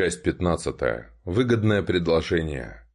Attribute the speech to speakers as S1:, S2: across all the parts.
S1: Часть 15. Выгодное предложение.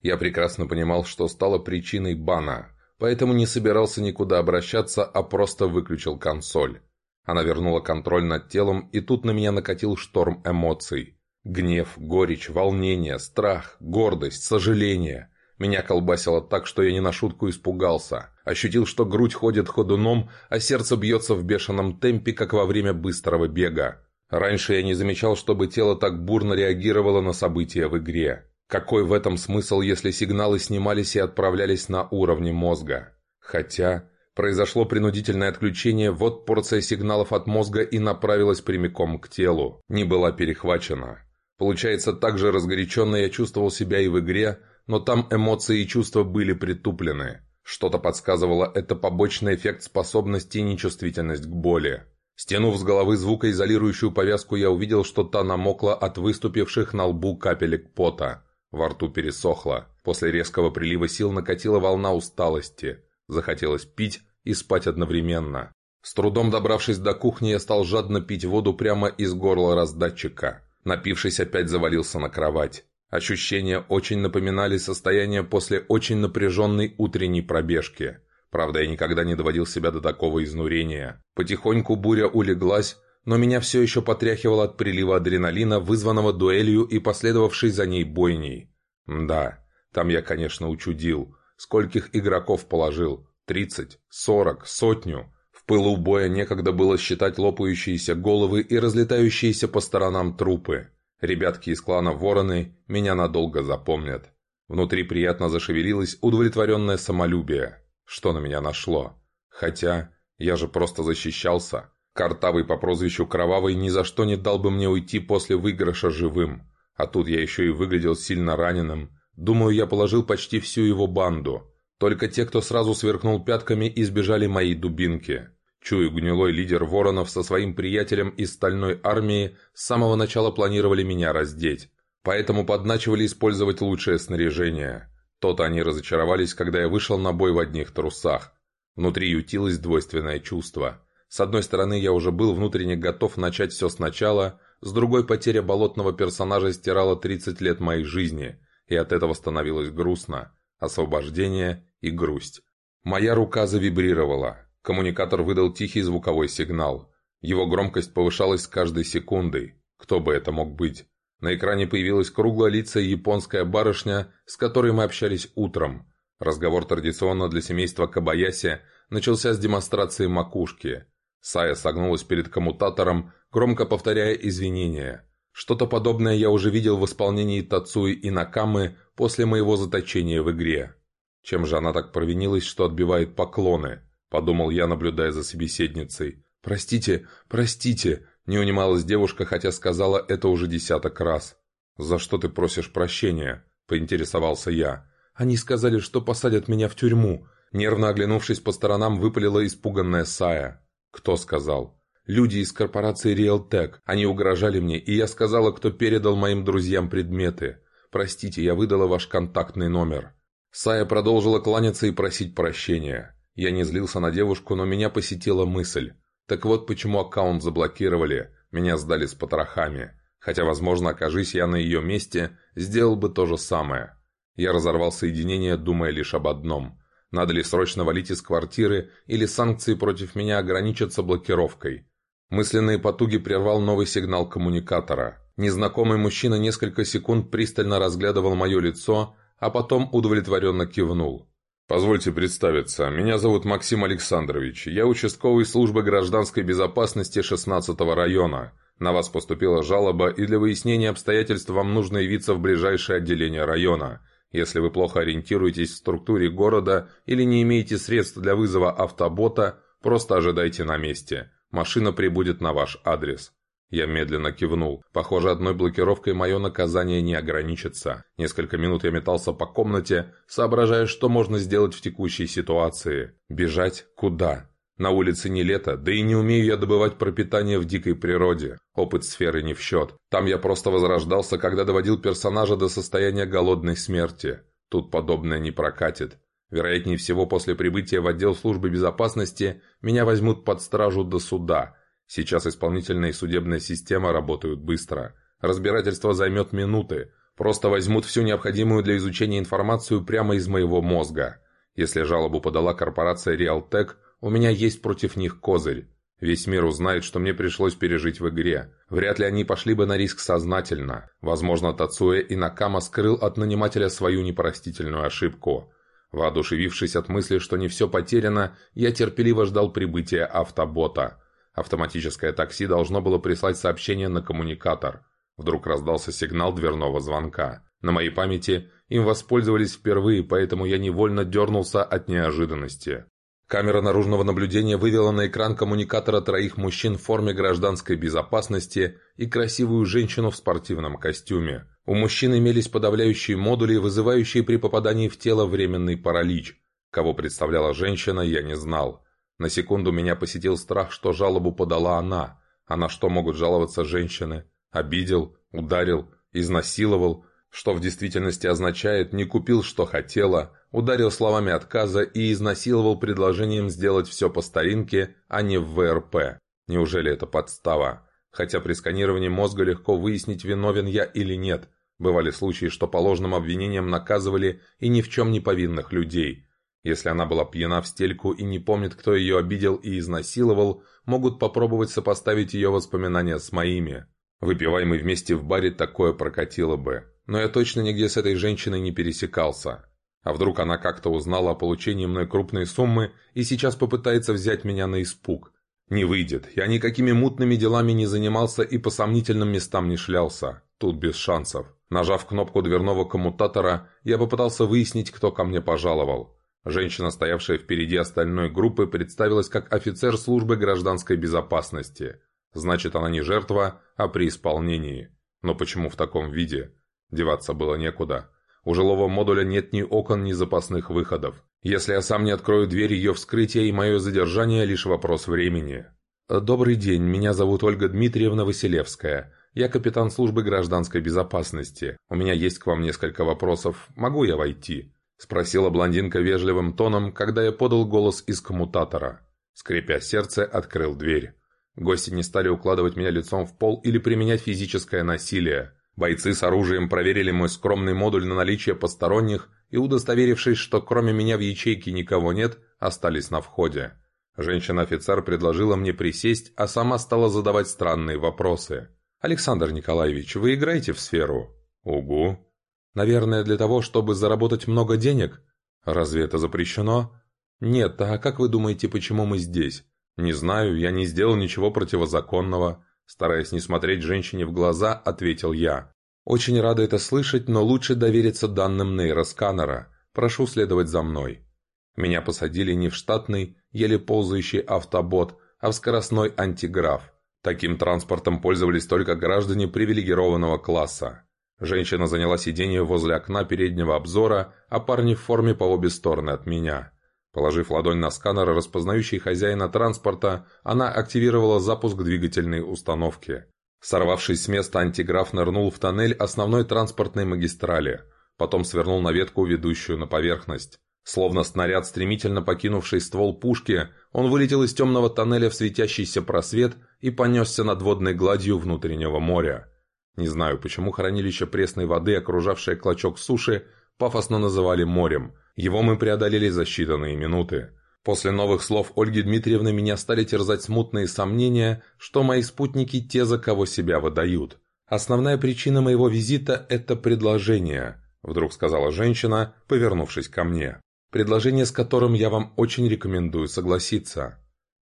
S1: Я прекрасно понимал, что стало причиной бана, поэтому не собирался никуда обращаться, а просто выключил консоль. Она вернула контроль над телом, и тут на меня накатил шторм эмоций. Гнев, горечь, волнение, страх, гордость, сожаление. Меня колбасило так, что я не на шутку испугался. Ощутил, что грудь ходит ходуном, а сердце бьется в бешеном темпе, как во время быстрого бега. Раньше я не замечал, чтобы тело так бурно реагировало на события в игре. Какой в этом смысл, если сигналы снимались и отправлялись на уровне мозга? Хотя, произошло принудительное отключение, вот порция сигналов от мозга и направилась прямиком к телу. Не была перехвачена. Получается, так же разгоряченно я чувствовал себя и в игре, но там эмоции и чувства были притуплены. Что-то подсказывало, это побочный эффект способности и нечувствительность к боли. Стянув с головы звукоизолирующую повязку, я увидел, что та намокла от выступивших на лбу капелек пота. Во рту пересохло. После резкого прилива сил накатила волна усталости. Захотелось пить и спать одновременно. С трудом добравшись до кухни, я стал жадно пить воду прямо из горла раздатчика. Напившись, опять завалился на кровать. Ощущения очень напоминали состояние после очень напряженной утренней пробежки. Правда, я никогда не доводил себя до такого изнурения. Потихоньку буря улеглась, но меня все еще потряхивало от прилива адреналина, вызванного дуэлью и последовавшей за ней бойней. Да, там я, конечно, учудил. Скольких игроков положил? Тридцать? Сорок? Сотню? В пылу боя некогда было считать лопающиеся головы и разлетающиеся по сторонам трупы. Ребятки из клана Вороны меня надолго запомнят. Внутри приятно зашевелилось удовлетворенное самолюбие что на меня нашло. Хотя, я же просто защищался. Картавый по прозвищу Кровавый ни за что не дал бы мне уйти после выигрыша живым. А тут я еще и выглядел сильно раненым. Думаю, я положил почти всю его банду. Только те, кто сразу сверкнул пятками, избежали моей дубинки. Чую, гнилой лидер Воронов со своим приятелем из стальной армии с самого начала планировали меня раздеть. Поэтому подначивали использовать лучшее снаряжение. То-то они разочаровались, когда я вышел на бой в одних трусах. Внутри ютилось двойственное чувство. С одной стороны, я уже был внутренне готов начать все сначала, с другой, потеря болотного персонажа стирала 30 лет моей жизни, и от этого становилось грустно. Освобождение и грусть. Моя рука завибрировала. Коммуникатор выдал тихий звуковой сигнал. Его громкость повышалась с каждой секундой. Кто бы это мог быть? На экране появилась круглолицая японская барышня, с которой мы общались утром. Разговор традиционно для семейства Кабаяси начался с демонстрации макушки. Сая согнулась перед коммутатором, громко повторяя извинения. Что-то подобное я уже видел в исполнении Тацуи и Накамы после моего заточения в игре. Чем же она так провинилась, что отбивает поклоны? Подумал я, наблюдая за собеседницей. «Простите, простите!» Не унималась девушка, хотя сказала это уже десяток раз. «За что ты просишь прощения?» – поинтересовался я. «Они сказали, что посадят меня в тюрьму». Нервно оглянувшись по сторонам, выпалила испуганная Сая. «Кто сказал?» «Люди из корпорации Realtek. Они угрожали мне, и я сказала, кто передал моим друзьям предметы. Простите, я выдала ваш контактный номер». Сая продолжила кланяться и просить прощения. Я не злился на девушку, но меня посетила мысль. Так вот почему аккаунт заблокировали, меня сдали с потрохами. Хотя, возможно, окажись я на ее месте, сделал бы то же самое. Я разорвал соединение, думая лишь об одном. Надо ли срочно валить из квартиры, или санкции против меня ограничатся блокировкой? Мысленные потуги прервал новый сигнал коммуникатора. Незнакомый мужчина несколько секунд пристально разглядывал мое лицо, а потом удовлетворенно кивнул. «Позвольте представиться. Меня зовут Максим Александрович. Я участковый службы гражданской безопасности 16-го района. На вас поступила жалоба, и для выяснения обстоятельств вам нужно явиться в ближайшее отделение района. Если вы плохо ориентируетесь в структуре города или не имеете средств для вызова автобота, просто ожидайте на месте. Машина прибудет на ваш адрес. Я медленно кивнул. Похоже, одной блокировкой мое наказание не ограничится. Несколько минут я метался по комнате, соображая, что можно сделать в текущей ситуации. Бежать куда? На улице не лето, да и не умею я добывать пропитание в дикой природе. Опыт сферы не в счет. Там я просто возрождался, когда доводил персонажа до состояния голодной смерти. Тут подобное не прокатит. Вероятнее всего, после прибытия в отдел службы безопасности меня возьмут под стражу до суда – Сейчас исполнительная и судебная система работают быстро. Разбирательство займет минуты. Просто возьмут всю необходимую для изучения информацию прямо из моего мозга. Если жалобу подала корпорация Realtek, у меня есть против них козырь. Весь мир узнает, что мне пришлось пережить в игре. Вряд ли они пошли бы на риск сознательно. Возможно, Тацуэ Накама скрыл от нанимателя свою непростительную ошибку. Воодушевившись от мысли, что не все потеряно, я терпеливо ждал прибытия автобота. Автоматическое такси должно было прислать сообщение на коммуникатор. Вдруг раздался сигнал дверного звонка. На моей памяти им воспользовались впервые, поэтому я невольно дернулся от неожиданности. Камера наружного наблюдения вывела на экран коммуникатора троих мужчин в форме гражданской безопасности и красивую женщину в спортивном костюме. У мужчин имелись подавляющие модули, вызывающие при попадании в тело временный паралич. Кого представляла женщина, я не знал. На секунду меня посетил страх, что жалобу подала она. А на что могут жаловаться женщины? Обидел, ударил, изнасиловал, что в действительности означает «не купил, что хотела», ударил словами отказа и изнасиловал предложением сделать все по старинке, а не в ВРП. Неужели это подстава? Хотя при сканировании мозга легко выяснить, виновен я или нет. Бывали случаи, что по ложным обвинениям наказывали и ни в чем не повинных людей. Если она была пьяна в стельку и не помнит, кто ее обидел и изнасиловал, могут попробовать сопоставить ее воспоминания с моими. Выпивай мы вместе в баре, такое прокатило бы. Но я точно нигде с этой женщиной не пересекался. А вдруг она как-то узнала о получении мной крупной суммы и сейчас попытается взять меня на испуг? Не выйдет. Я никакими мутными делами не занимался и по сомнительным местам не шлялся. Тут без шансов. Нажав кнопку дверного коммутатора, я попытался выяснить, кто ко мне пожаловал. Женщина, стоявшая впереди остальной группы, представилась как офицер службы гражданской безопасности. Значит, она не жертва, а при исполнении. Но почему в таком виде? Деваться было некуда. У жилого модуля нет ни окон, ни запасных выходов. Если я сам не открою дверь, ее вскрытия и мое задержание – лишь вопрос времени. «Добрый день, меня зовут Ольга Дмитриевна Василевская. Я капитан службы гражданской безопасности. У меня есть к вам несколько вопросов. Могу я войти?» – спросила блондинка вежливым тоном, когда я подал голос из коммутатора. Скрипя сердце, открыл дверь. Гости не стали укладывать меня лицом в пол или применять физическое насилие. Бойцы с оружием проверили мой скромный модуль на наличие посторонних и, удостоверившись, что кроме меня в ячейке никого нет, остались на входе. Женщина-офицер предложила мне присесть, а сама стала задавать странные вопросы. «Александр Николаевич, вы играете в сферу?» «Угу». «Наверное, для того, чтобы заработать много денег?» «Разве это запрещено?» «Нет, а как вы думаете, почему мы здесь?» «Не знаю, я не сделал ничего противозаконного. Стараясь не смотреть женщине в глаза, ответил я. «Очень рада это слышать, но лучше довериться данным нейросканера. Прошу следовать за мной». Меня посадили не в штатный, еле ползающий автобот, а в скоростной антиграф. Таким транспортом пользовались только граждане привилегированного класса. Женщина заняла сиденье возле окна переднего обзора, а парни в форме по обе стороны от меня. Положив ладонь на сканер, распознающий хозяина транспорта, она активировала запуск двигательной установки. Сорвавшись с места, антиграф нырнул в тоннель основной транспортной магистрали. Потом свернул на ветку, ведущую на поверхность. Словно снаряд, стремительно покинувший ствол пушки, он вылетел из темного тоннеля в светящийся просвет и понесся над водной гладью внутреннего моря. Не знаю, почему хранилище пресной воды, окружавшее клочок суши, пафосно называли морем – его мы преодолели за считанные минуты. После новых слов Ольги Дмитриевны меня стали терзать смутные сомнения, что мои спутники те, за кого себя выдают. «Основная причина моего визита – это предложение», – вдруг сказала женщина, повернувшись ко мне. «Предложение, с которым я вам очень рекомендую согласиться».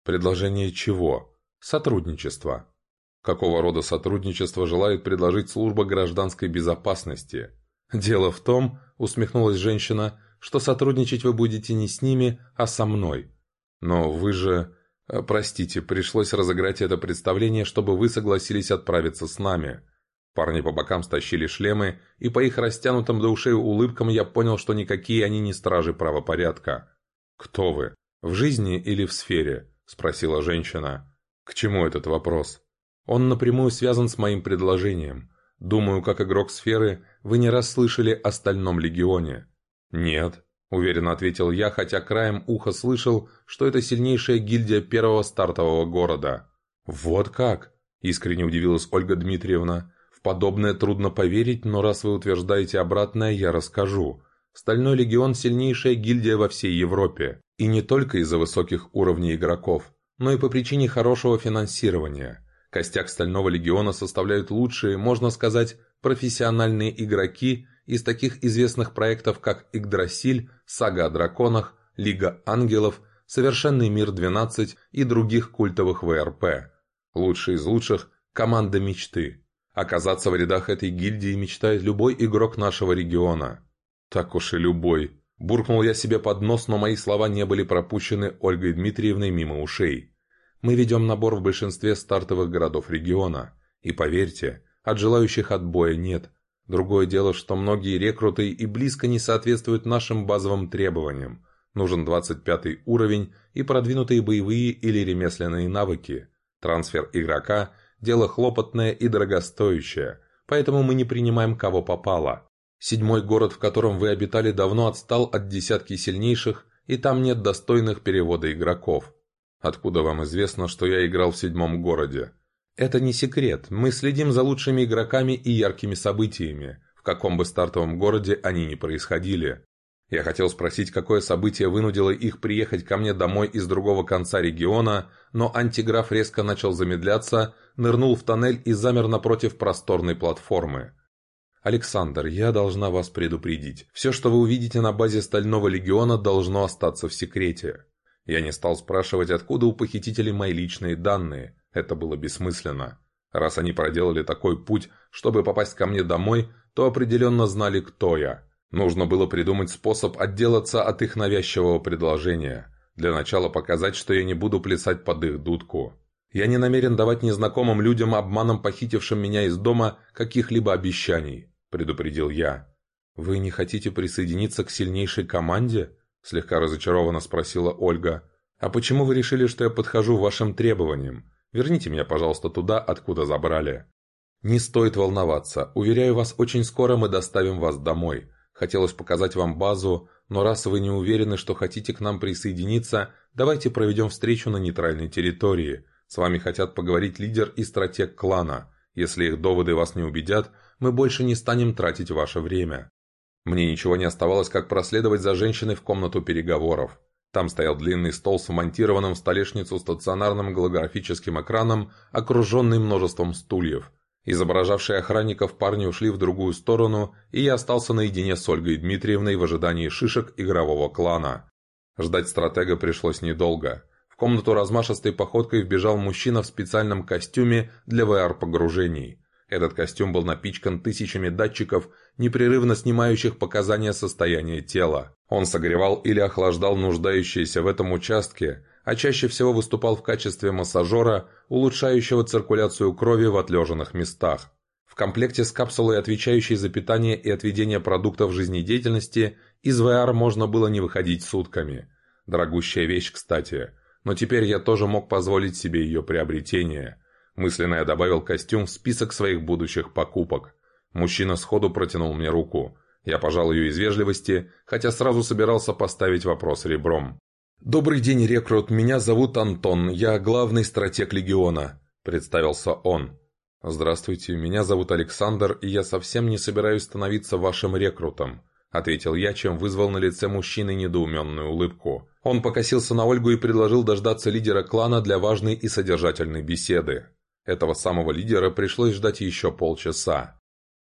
S1: «Предложение чего?» «Сотрудничество». Какого рода сотрудничество желает предложить служба гражданской безопасности? «Дело в том», – усмехнулась женщина, что сотрудничать вы будете не с ними, а со мной. Но вы же... Э, простите, пришлось разыграть это представление, чтобы вы согласились отправиться с нами. Парни по бокам стащили шлемы, и по их растянутым до ушей улыбкам я понял, что никакие они не стражи правопорядка. «Кто вы? В жизни или в сфере?» – спросила женщина. «К чему этот вопрос?» «Он напрямую связан с моим предложением. Думаю, как игрок сферы, вы не раз слышали о Стальном Легионе. «Нет», — уверенно ответил я, хотя краем уха слышал, что это сильнейшая гильдия первого стартового города. «Вот как?» — искренне удивилась Ольга Дмитриевна. В подобное трудно поверить, но раз вы утверждаете обратное, я расскажу. Стальной легион – сильнейшая гильдия во всей Европе. И не только из-за высоких уровней игроков, но и по причине хорошего финансирования. Костяк Стального легиона составляют лучшие, можно сказать, профессиональные игроки из таких известных проектов, как Игдрасиль, Сага о драконах, Лига ангелов, Совершенный мир 12 и других культовых ВРП. Лучшие из лучших – команда мечты. Оказаться в рядах этой гильдии мечтает любой игрок нашего региона. Так уж и любой. Буркнул я себе под нос, но мои слова не были пропущены Ольгой Дмитриевной мимо ушей. Мы ведем набор в большинстве стартовых городов региона. И поверьте, от желающих отбоя нет. Другое дело, что многие рекруты и близко не соответствуют нашим базовым требованиям. Нужен 25 уровень и продвинутые боевые или ремесленные навыки. Трансфер игрока – дело хлопотное и дорогостоящее, поэтому мы не принимаем кого попало. Седьмой город, в котором вы обитали, давно отстал от десятки сильнейших, и там нет достойных перевода игроков. Откуда вам известно, что я играл в седьмом городе? Это не секрет, мы следим за лучшими игроками и яркими событиями, в каком бы стартовом городе они ни происходили. Я хотел спросить, какое событие вынудило их приехать ко мне домой из другого конца региона, но антиграф резко начал замедляться, нырнул в тоннель и замер напротив просторной платформы. «Александр, я должна вас предупредить. Все, что вы увидите на базе Стального Легиона, должно остаться в секрете». Я не стал спрашивать, откуда у похитителей мои личные данные. Это было бессмысленно. Раз они проделали такой путь, чтобы попасть ко мне домой, то определенно знали, кто я. Нужно было придумать способ отделаться от их навязчивого предложения. Для начала показать, что я не буду плясать под их дудку. Я не намерен давать незнакомым людям, обманом похитившим меня из дома, каких-либо обещаний», – предупредил я. «Вы не хотите присоединиться к сильнейшей команде?» – слегка разочарованно спросила Ольга. «А почему вы решили, что я подхожу вашим требованиям? Верните меня, пожалуйста, туда, откуда забрали». «Не стоит волноваться. Уверяю вас, очень скоро мы доставим вас домой. Хотелось показать вам базу, но раз вы не уверены, что хотите к нам присоединиться, давайте проведем встречу на нейтральной территории. С вами хотят поговорить лидер и стратег клана. Если их доводы вас не убедят, мы больше не станем тратить ваше время. Мне ничего не оставалось, как проследовать за женщиной в комнату переговоров. Там стоял длинный стол с вмонтированным в столешницу стационарным голографическим экраном, окруженный множеством стульев. Изображавшие охранников парни ушли в другую сторону, и я остался наедине с Ольгой Дмитриевной в ожидании шишек игрового клана. Ждать стратега пришлось недолго комнату размашистой походкой вбежал мужчина в специальном костюме для VR-погружений. Этот костюм был напичкан тысячами датчиков, непрерывно снимающих показания состояния тела. Он согревал или охлаждал нуждающиеся в этом участке, а чаще всего выступал в качестве массажера, улучшающего циркуляцию крови в отлеженных местах. В комплекте с капсулой, отвечающей за питание и отведение продуктов жизнедеятельности, из VR можно было не выходить сутками. Дорогущая вещь, кстати – но теперь я тоже мог позволить себе ее приобретение. Мысленно я добавил костюм в список своих будущих покупок. Мужчина сходу протянул мне руку. Я пожал ее из вежливости, хотя сразу собирался поставить вопрос ребром. «Добрый день, рекрут. Меня зовут Антон. Я главный стратег Легиона», – представился он. «Здравствуйте. Меня зовут Александр, и я совсем не собираюсь становиться вашим рекрутом», – ответил я, чем вызвал на лице мужчины недоуменную улыбку. Он покосился на Ольгу и предложил дождаться лидера клана для важной и содержательной беседы. Этого самого лидера пришлось ждать еще полчаса.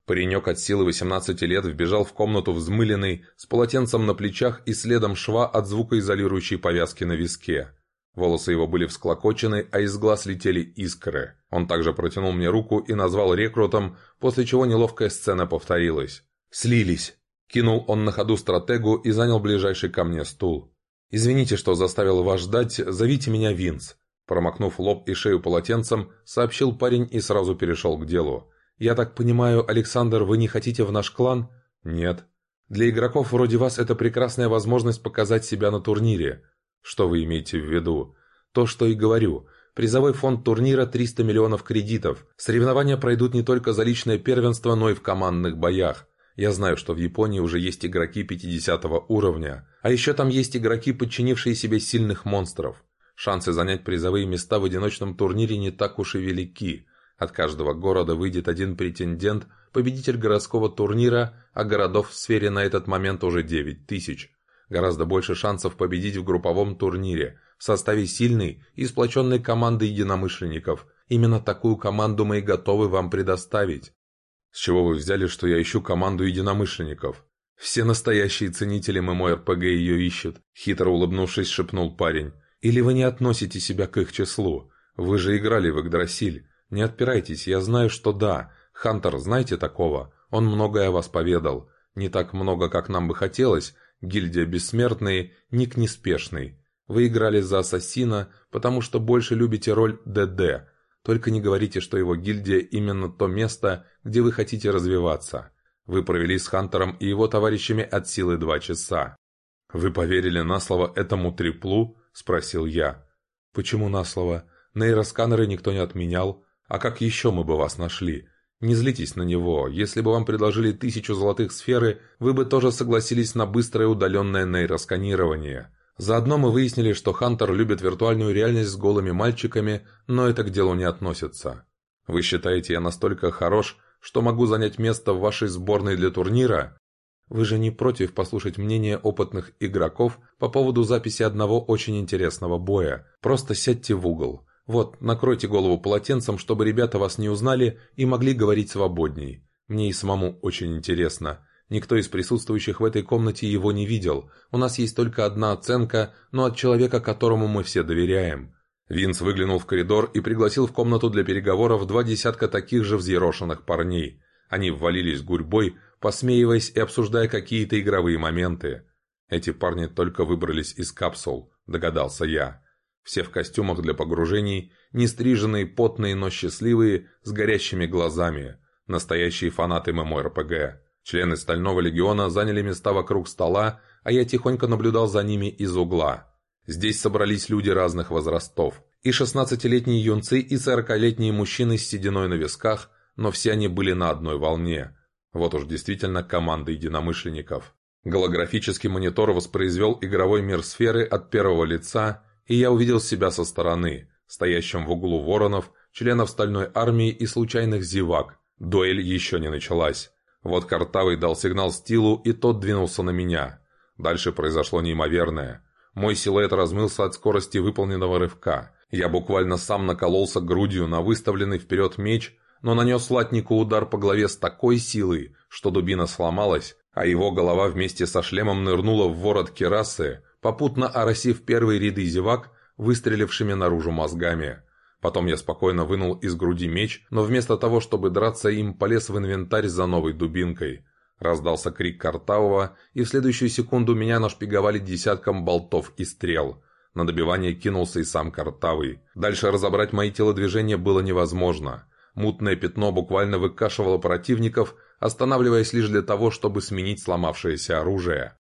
S1: Паренек от силы 18 лет вбежал в комнату взмыленный, с полотенцем на плечах и следом шва от звукоизолирующей повязки на виске. Волосы его были всклокочены, а из глаз летели искры. Он также протянул мне руку и назвал рекрутом, после чего неловкая сцена повторилась. «Слились!» Кинул он на ходу стратегу и занял ближайший ко мне стул. «Извините, что заставил вас ждать, зовите меня Винс». Промокнув лоб и шею полотенцем, сообщил парень и сразу перешел к делу. «Я так понимаю, Александр, вы не хотите в наш клан?» «Нет». «Для игроков вроде вас это прекрасная возможность показать себя на турнире». «Что вы имеете в виду?» «То, что и говорю. Призовой фонд турнира 300 миллионов кредитов. Соревнования пройдут не только за личное первенство, но и в командных боях. Я знаю, что в Японии уже есть игроки 50 уровня, а еще там есть игроки, подчинившие себе сильных монстров. Шансы занять призовые места в одиночном турнире не так уж и велики. От каждого города выйдет один претендент, победитель городского турнира, а городов в сфере на этот момент уже 9 тысяч. Гораздо больше шансов победить в групповом турнире в составе сильной и сплоченной команды единомышленников. Именно такую команду мы и готовы вам предоставить. С чего вы взяли, что я ищу команду единомышленников? Все настоящие ценители ММО-РПГ ее ищут, хитро улыбнувшись, шепнул парень. Или вы не относите себя к их числу? Вы же играли в Игдрасиль. Не отпирайтесь, я знаю, что да. Хантер, знаете такого? Он многое о вас поведал. Не так много, как нам бы хотелось. Гильдия Бессмертные, ник неспешный. Вы играли за Ассасина, потому что больше любите роль ДД. Только не говорите, что его гильдия именно то место, где вы хотите развиваться. Вы провели с Хантером и его товарищами от силы два часа. «Вы поверили на слово этому триплу?» – спросил я. «Почему на слово? Нейросканеры никто не отменял. А как еще мы бы вас нашли? Не злитесь на него. Если бы вам предложили тысячу золотых сферы, вы бы тоже согласились на быстрое удаленное нейросканирование. Заодно мы выяснили, что Хантер любит виртуальную реальность с голыми мальчиками, но это к делу не относится. Вы считаете, я настолько хорош, что могу занять место в вашей сборной для турнира? Вы же не против послушать мнение опытных игроков по поводу записи одного очень интересного боя. Просто сядьте в угол. Вот, накройте голову полотенцем, чтобы ребята вас не узнали и могли говорить свободней. Мне и самому очень интересно. Никто из присутствующих в этой комнате его не видел. У нас есть только одна оценка, но от человека, которому мы все доверяем. Винс выглянул в коридор и пригласил в комнату для переговоров два десятка таких же взъерошенных парней. Они ввалились гурьбой, посмеиваясь и обсуждая какие-то игровые моменты. Эти парни только выбрались из капсул, догадался я. Все в костюмах для погружений, не стриженные, потные, но счастливые, с горящими глазами. Настоящие фанаты ММО-РПГ. Члены Стального Легиона заняли места вокруг стола, а я тихонько наблюдал за ними из угла. Здесь собрались люди разных возрастов. И шестнадцатилетние юнцы, и сорокалетние мужчины с сединой на висках, но все они были на одной волне. Вот уж действительно команда единомышленников. Голографический монитор воспроизвел игровой мир сферы от первого лица и я увидел себя со стороны, стоящим в углу воронов, членов стальной армии и случайных зевак. Дуэль еще не началась. Вот Картавый дал сигнал Стилу, и тот двинулся на меня. Дальше произошло неимоверное. Мой силуэт размылся от скорости выполненного рывка. Я буквально сам накололся грудью на выставленный вперед меч, но нанес латнику удар по голове с такой силой, что дубина сломалась, а его голова вместе со шлемом нырнула в ворот керасы, попутно оросив первые ряды зевак, выстрелившими наружу мозгами. Потом я спокойно вынул из груди меч, но вместо того, чтобы драться им, полез в инвентарь за новой дубинкой. Раздался крик Картавого, и в следующую секунду меня нашпиговали десятком болтов и стрел. На добивание кинулся и сам Картавый. Дальше разобрать мои телодвижения было невозможно. Мутное пятно буквально выкашивало противников, останавливаясь лишь для того, чтобы сменить сломавшееся оружие.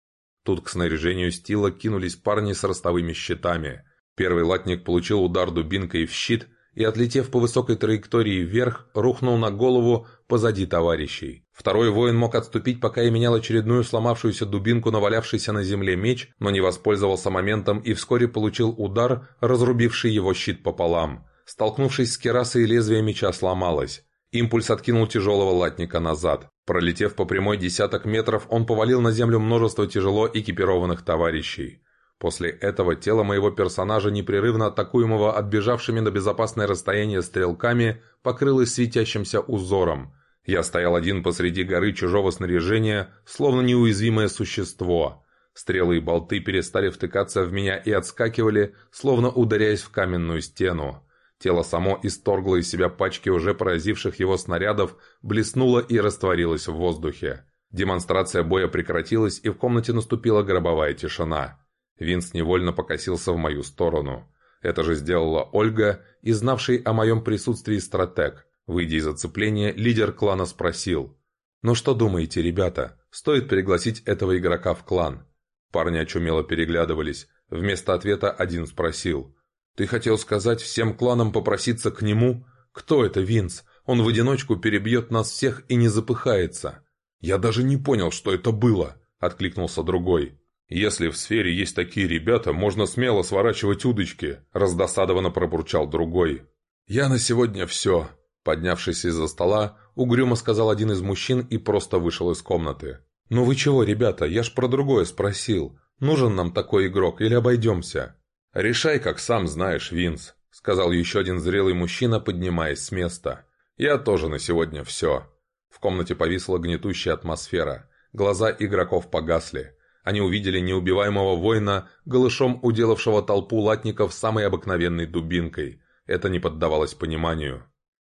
S1: Тут к снаряжению стила кинулись парни с ростовыми щитами. Первый латник получил удар дубинкой в щит и, отлетев по высокой траектории вверх, рухнул на голову позади товарищей. Второй воин мог отступить, пока я менял очередную сломавшуюся дубинку, навалявшийся на земле меч, но не воспользовался моментом и вскоре получил удар, разрубивший его щит пополам. Столкнувшись с керасой, лезвие меча сломалось. Импульс откинул тяжелого латника назад. Пролетев по прямой десяток метров, он повалил на землю множество тяжело экипированных товарищей. После этого тело моего персонажа, непрерывно атакуемого отбежавшими на безопасное расстояние стрелками, покрылось светящимся узором. Я стоял один посреди горы чужого снаряжения, словно неуязвимое существо. Стрелы и болты перестали втыкаться в меня и отскакивали, словно ударяясь в каменную стену. Тело само исторгло из себя пачки уже поразивших его снарядов, блеснуло и растворилось в воздухе. Демонстрация боя прекратилась, и в комнате наступила гробовая тишина. Винс невольно покосился в мою сторону. Это же сделала Ольга и знавший о моем присутствии стратег. Выйдя из оцепления, лидер клана спросил. «Ну что думаете, ребята? Стоит пригласить этого игрока в клан?» Парни очумело переглядывались. Вместо ответа один спросил. Ты хотел сказать всем кланам попроситься к нему? Кто это Винс? Он в одиночку перебьет нас всех и не запыхается. Я даже не понял, что это было, откликнулся другой. «Если в сфере есть такие ребята, можно смело сворачивать удочки», – раздосадованно пробурчал другой. «Я на сегодня все», Поднявшись из-за стола, угрюмо сказал один из мужчин и просто вышел из комнаты. «Ну вы чего, ребята, я ж про другое спросил. Нужен нам такой игрок или обойдемся?» «Решай, как сам знаешь, Винс», — сказал еще один зрелый мужчина, поднимаясь с места. «Я тоже на сегодня все». В комнате повисла гнетущая атмосфера. Глаза игроков погасли. Они увидели неубиваемого воина, голышом уделавшего толпу латников самой обыкновенной дубинкой. Это не поддавалось пониманию.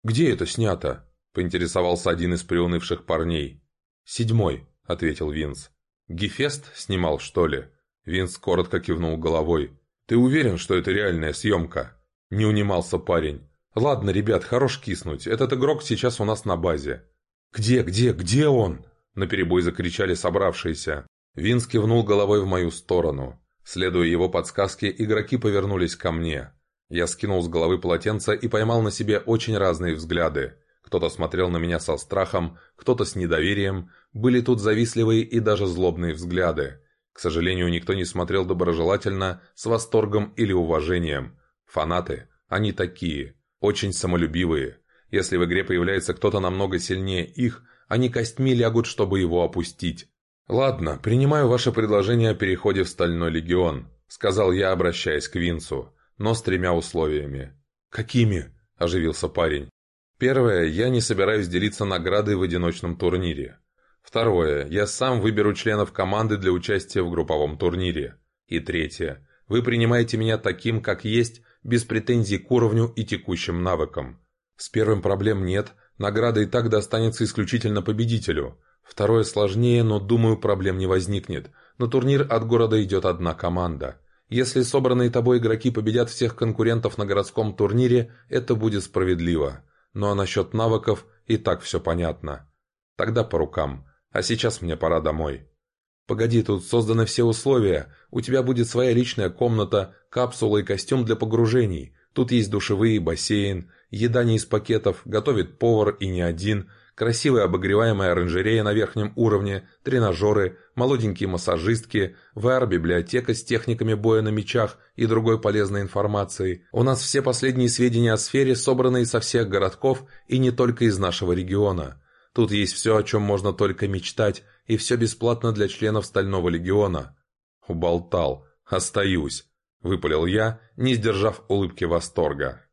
S1: «Где это снято?» — поинтересовался один из приунывших парней. «Седьмой», — ответил Винс. «Гефест снимал, что ли?» Винс коротко кивнул головой. «Ты уверен, что это реальная съемка?» Не унимался парень. «Ладно, ребят, хорош киснуть. Этот игрок сейчас у нас на базе». «Где, где, где он?» Наперебой закричали собравшиеся. Винс кивнул головой в мою сторону. Следуя его подсказке, игроки повернулись ко мне. Я скинул с головы полотенце и поймал на себе очень разные взгляды. Кто-то смотрел на меня со страхом, кто-то с недоверием. Были тут завистливые и даже злобные взгляды. К сожалению, никто не смотрел доброжелательно, с восторгом или уважением. Фанаты, они такие, очень самолюбивые. Если в игре появляется кто-то намного сильнее их, они костьми лягут, чтобы его опустить. «Ладно, принимаю ваше предложение о переходе в Стальной Легион», — сказал я, обращаясь к Винсу, но с тремя условиями. «Какими?» — оживился парень. «Первое, я не собираюсь делиться наградой в одиночном турнире. Второе, я сам выберу членов команды для участия в групповом турнире. И третье, вы принимаете меня таким, как есть, без претензий к уровню и текущим навыкам. С первым проблем нет, награда и так достанется исключительно победителю». Второе сложнее, но, думаю, проблем не возникнет. На турнир от города идет одна команда. Если собранные тобой игроки победят всех конкурентов на городском турнире, это будет справедливо. Ну а насчет навыков и так все понятно. Тогда по рукам. А сейчас мне пора домой. Погоди, тут созданы все условия. У тебя будет своя личная комната, капсула и костюм для погружений. Тут есть душевые, бассейн, еда не из пакетов, готовит повар и не один – красивая обогреваемая оранжерея на верхнем уровне, тренажеры, молоденькие массажистки, VR-библиотека с техниками боя на мечах и другой полезной информацией. У нас все последние сведения о сфере, собранные со всех городков и не только из нашего региона. Тут есть все, о чем можно только мечтать, и все бесплатно для членов Стального Легиона. Уболтал. Остаюсь. Выпалил я, не сдержав улыбки восторга.